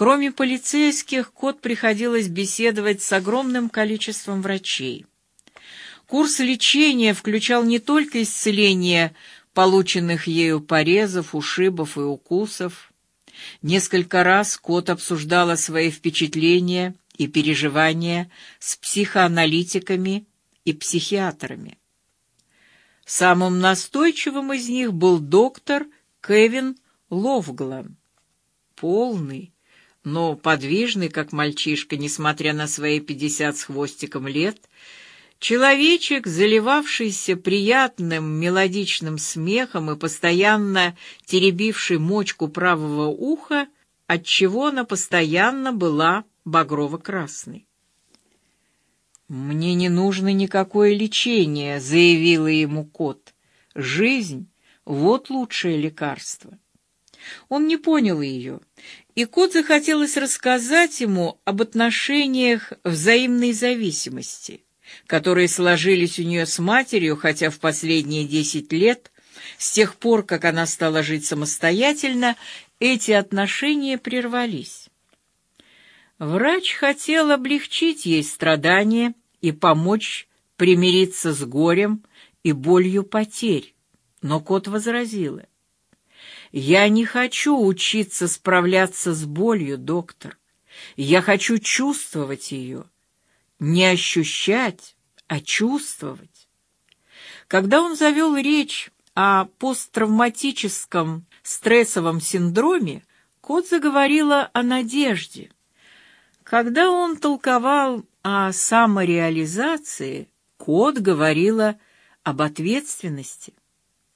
Кроме полицейских, Кот приходилось беседовать с огромным количеством врачей. Курс лечения включал не только исцеление полученных ею порезов, ушибов и укусов. Несколько раз Кот обсуждала свои впечатления и переживания с психоаналитиками и психиатрами. Самым настойчивым из них был доктор Кевин Ловглан. Полный, но подвижный, как мальчишка, несмотря на свои пятьдесят с хвостиком лет, человечек, заливавшийся приятным мелодичным смехом и постоянно теребивший мочку правого уха, отчего она постоянно была багрово-красной. «Мне не нужно никакое лечение», — заявила ему кот. «Жизнь — вот лучшее лекарство». Он не понял ее, и кот захотелось рассказать ему об отношениях взаимной зависимости, которые сложились у нее с матерью, хотя в последние десять лет, с тех пор, как она стала жить самостоятельно, эти отношения прервались. Врач хотел облегчить ей страдания и помочь примириться с горем и болью потерь, но кот возразила. «Я не хочу учиться справляться с болью, доктор. Я хочу чувствовать ее. Не ощущать, а чувствовать». Когда он завел речь о посттравматическом стрессовом синдроме, кот заговорила о надежде — когда он толковал о самореализации, Кот говорила об ответственности.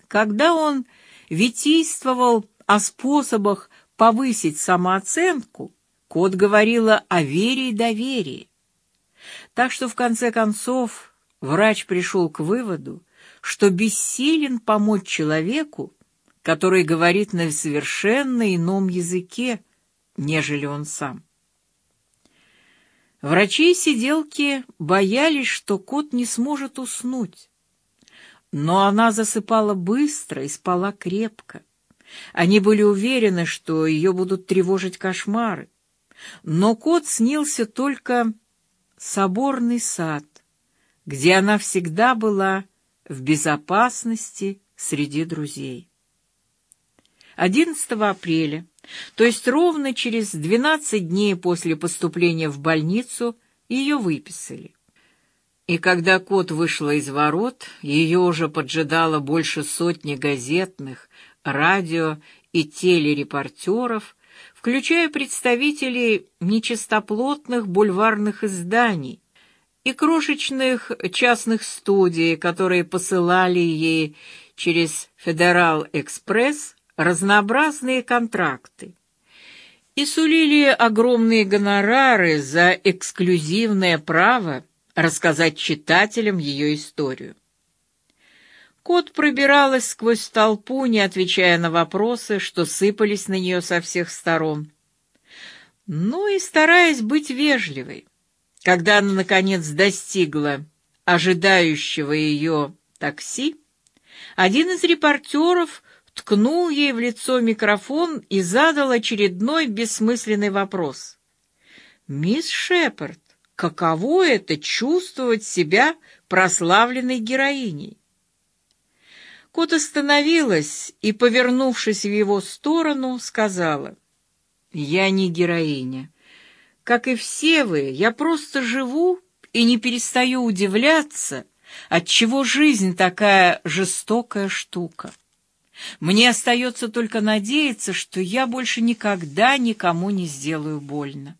Когда он витийствовал о способах повысить самооценку, Кот говорила о вере и доверии. Так что, в конце концов, врач пришел к выводу, что бессилен помочь человеку, который говорит на совершенно ином языке, нежели он сам. Врачи и сиделки боялись, что кот не сможет уснуть. Но она засыпала быстро и спала крепко. Они были уверены, что ее будут тревожить кошмары. Но кот снился только соборный сад, где она всегда была в безопасности среди друзей. 11 апреля то есть ровно через 12 дней после поступления в больницу ее выписали. И когда кот вышла из ворот, ее уже поджидало больше сотни газетных, радио и телерепортеров, включая представителей нечистоплотных бульварных изданий и крошечных частных студий, которые посылали ей через «Федерал-экспресс» разнообразные контракты и сулили огромные гонорары за эксклюзивное право рассказать читателям ее историю. Кот пробиралась сквозь толпу, не отвечая на вопросы, что сыпались на нее со всех сторон. Ну и стараясь быть вежливой. Когда она, наконец, достигла ожидающего ее такси, один из репортеров ткнул ей в лицо микрофон и задал очередной бессмысленный вопрос. «Мисс Шепард, каково это чувствовать себя прославленной героиней?» Кот остановилась и, повернувшись в его сторону, сказала, «Я не героиня. Как и все вы, я просто живу и не перестаю удивляться, отчего жизнь такая жестокая штука». Мне остается только надеяться, что я больше никогда никому не сделаю больно.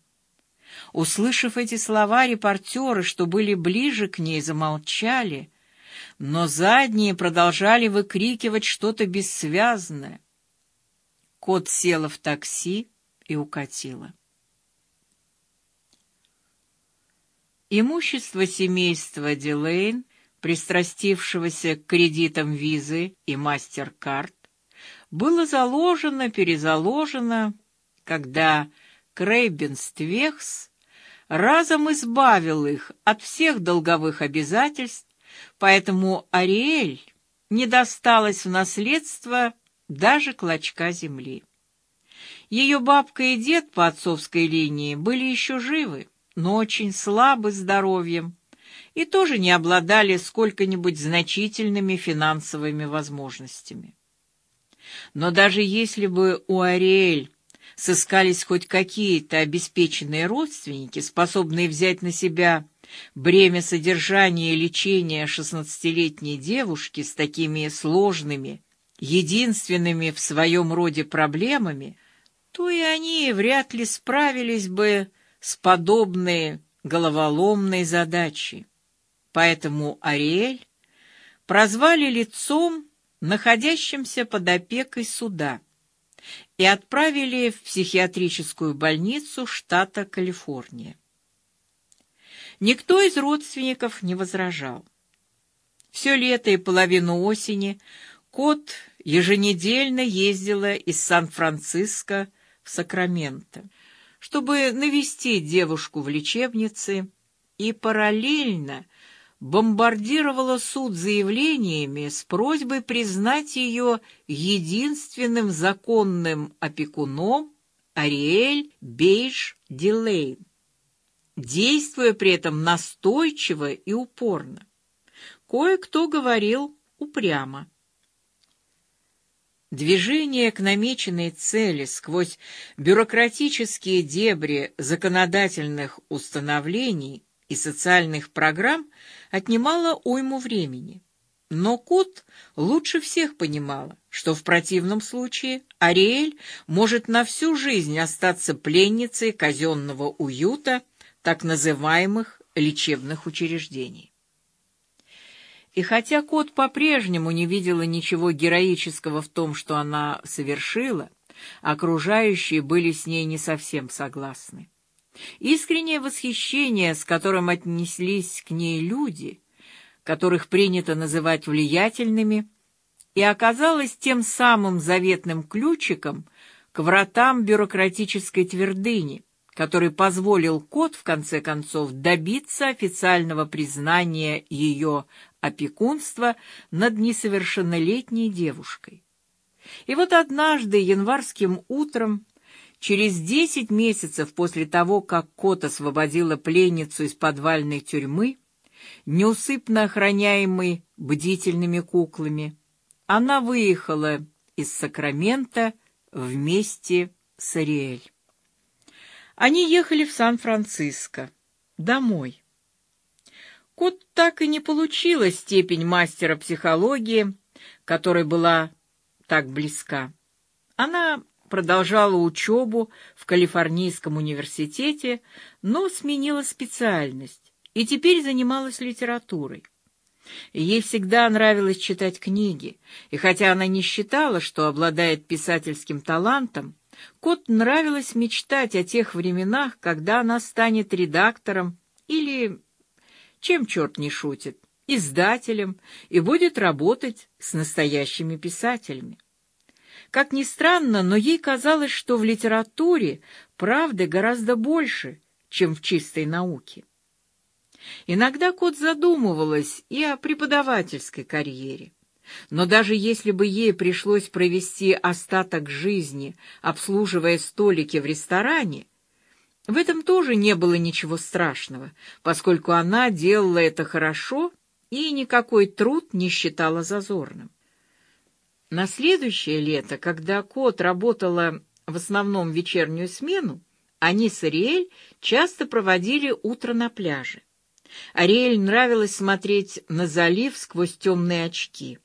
Услышав эти слова, репортеры, что были ближе к ней, замолчали, но задние продолжали выкрикивать что-то бессвязное. Кот села в такси и укатила. Имущество семейства Дилейн пристрастившегося к кредитам визы и мастер-карт, было заложено, перезаложено, когда Крейбенствехс разом избавил их от всех долговых обязательств, поэтому Ариэль не досталась в наследство даже клочка земли. Ее бабка и дед по отцовской линии были еще живы, но очень слабы здоровьем и тоже не обладали сколько-нибудь значительными финансовыми возможностями. Но даже если бы у Ариэль сыскались хоть какие-то обеспеченные родственники, способные взять на себя бремя содержания и лечения шестнадцатилетней девушки с такими сложными, единственными в своем роде проблемами, то и они вряд ли справились бы с подобной головоломной задачей. Поэтому Ариэль прозвали лицом, находящимся под опекой суда, и отправили в психиатрическую больницу штата Калифорния. Никто из родственников не возражал. Все лето и половину осени Кот еженедельно ездила из Сан-Франциско в Сакраменто, чтобы навестить девушку в лечебнице и параллельно бомбардировала суд заявлениями с просьбой признать ее единственным законным опекуном Ариэль Бейш Дилейн, действуя при этом настойчиво и упорно. Кое-кто говорил упрямо. Движение к намеченной цели сквозь бюрократические дебри законодательных установлений и социальных программ отнимало уйму времени. Но Кот лучше всех понимала, что в противном случае Ариэль может на всю жизнь остаться пленницей казенного уюта так называемых лечебных учреждений. И хотя кот по-прежнему не видела ничего героического в том, что она совершила, окружающие были с ней не совсем согласны. Искреннее восхищение, с которым отнеслись к ней люди, которых принято называть влиятельными, и оказалось тем самым заветным ключиком к вратам бюрократической твердыни, который позволил кот в конце концов добиться официального признания ее опекунства над несовершеннолетней девушкой. И вот однажды январским утром, через десять месяцев после того, как кот освободила пленницу из подвальной тюрьмы, неусыпно охраняемой бдительными куклами, она выехала из Сакрамента вместе с Ариэль. Они ехали в Сан-Франциско, домой. Кот так и не получила степень мастера психологии, которой была так близка. Она продолжала учебу в Калифорнийском университете, но сменила специальность и теперь занималась литературой. Ей всегда нравилось читать книги, и хотя она не считала, что обладает писательским талантом, Кот нравилось мечтать о тех временах, когда она станет редактором или, чем черт не шутит, издателем и будет работать с настоящими писателями. Как ни странно, но ей казалось, что в литературе правды гораздо больше, чем в чистой науке. Иногда Кот задумывалась и о преподавательской карьере. Но даже если бы ей пришлось провести остаток жизни, обслуживая столики в ресторане, в этом тоже не было ничего страшного, поскольку она делала это хорошо и никакой труд не считала зазорным. На следующее лето, когда Кот работала в основном вечернюю смену, они с Ариэль часто проводили утро на пляже. Ариэль нравилось смотреть на залив сквозь темные очки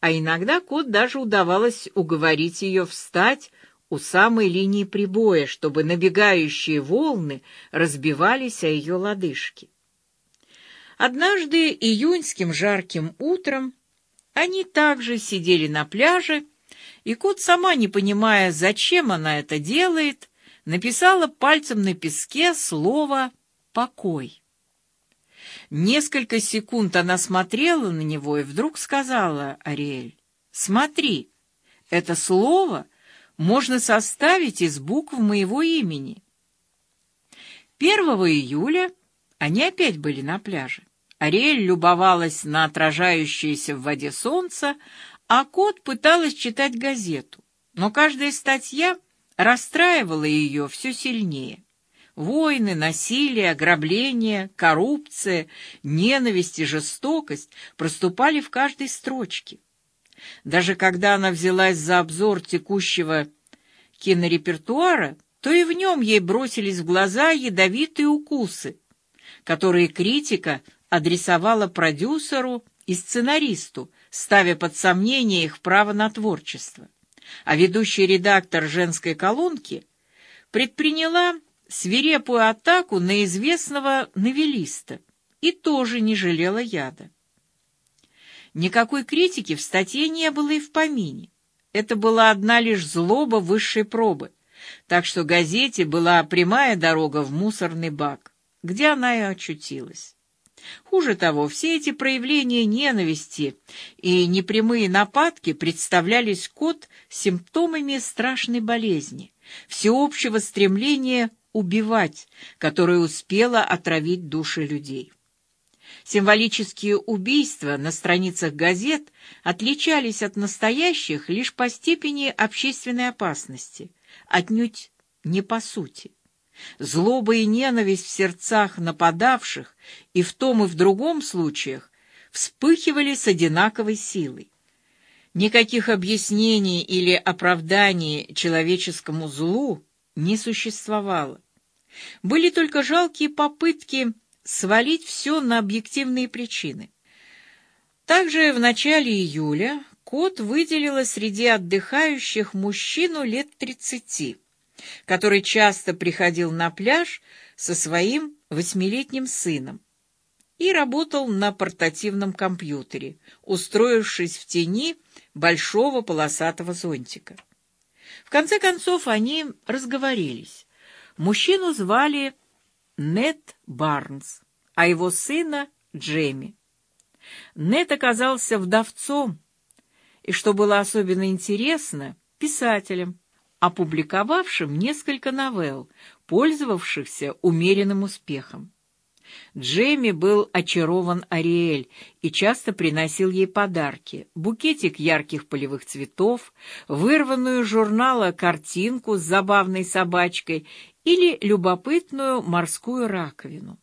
а иногда кот даже удавалось уговорить ее встать у самой линии прибоя, чтобы набегающие волны разбивались о ее лодыжки. Однажды июньским жарким утром они также сидели на пляже, и кот, сама не понимая, зачем она это делает, написала пальцем на песке слово «покой». Несколько секунд она смотрела на него и вдруг сказала Ариэль, «Смотри, это слово можно составить из букв моего имени». 1 июля они опять были на пляже. Ариэль любовалась на отражающееся в воде солнце, а кот пыталась читать газету. Но каждая статья расстраивало ее все сильнее. Войны, насилие, ограбление, коррупция, ненависть и жестокость проступали в каждой строчке. Даже когда она взялась за обзор текущего кинорепертуара, то и в нем ей бросились в глаза ядовитые укусы, которые критика адресовала продюсеру и сценаристу, ставя под сомнение их право на творчество. А ведущий редактор женской колонки предприняла свирепую атаку на известного новелиста и тоже не жалела яда. Никакой критики в статье не было и в помине. Это была одна лишь злоба высшей пробы, так что газете была прямая дорога в мусорный бак, где она и очутилась. Хуже того, все эти проявления ненависти и непрямые нападки представлялись Кот симптомами страшной болезни, всеобщего стремления убивать, которое успело отравить души людей. Символические убийства на страницах газет отличались от настоящих лишь по степени общественной опасности, отнюдь не по сути. Злоба и ненависть в сердцах нападавших и в том и в другом случаях вспыхивали с одинаковой силой. Никаких объяснений или оправданий человеческому злу не существовало. Были только жалкие попытки свалить все на объективные причины. Также в начале июля Кот выделила среди отдыхающих мужчину лет тридцати, который часто приходил на пляж со своим восьмилетним сыном и работал на портативном компьютере, устроившись в тени большого полосатого зонтика. В конце концов они разговорились. Мужчину звали Нет Барнс, а его сына — Джейми. Нет оказался вдовцом, и, что было особенно интересно, писателем, опубликовавшим несколько новелл, пользовавшихся умеренным успехом. Джейми был очарован Ариэль и часто приносил ей подарки. Букетик ярких полевых цветов, вырванную из журнала картинку с забавной собачкой или любопытную морскую раковину.